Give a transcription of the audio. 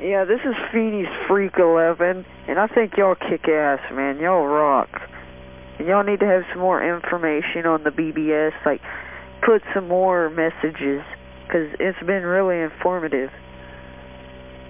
Yeah, this is Feeney's Freak 11, and I think y'all kick ass, man. Y'all rock. Y'all need to have some more information on the BBS, like put some more messages, because it's been really informative.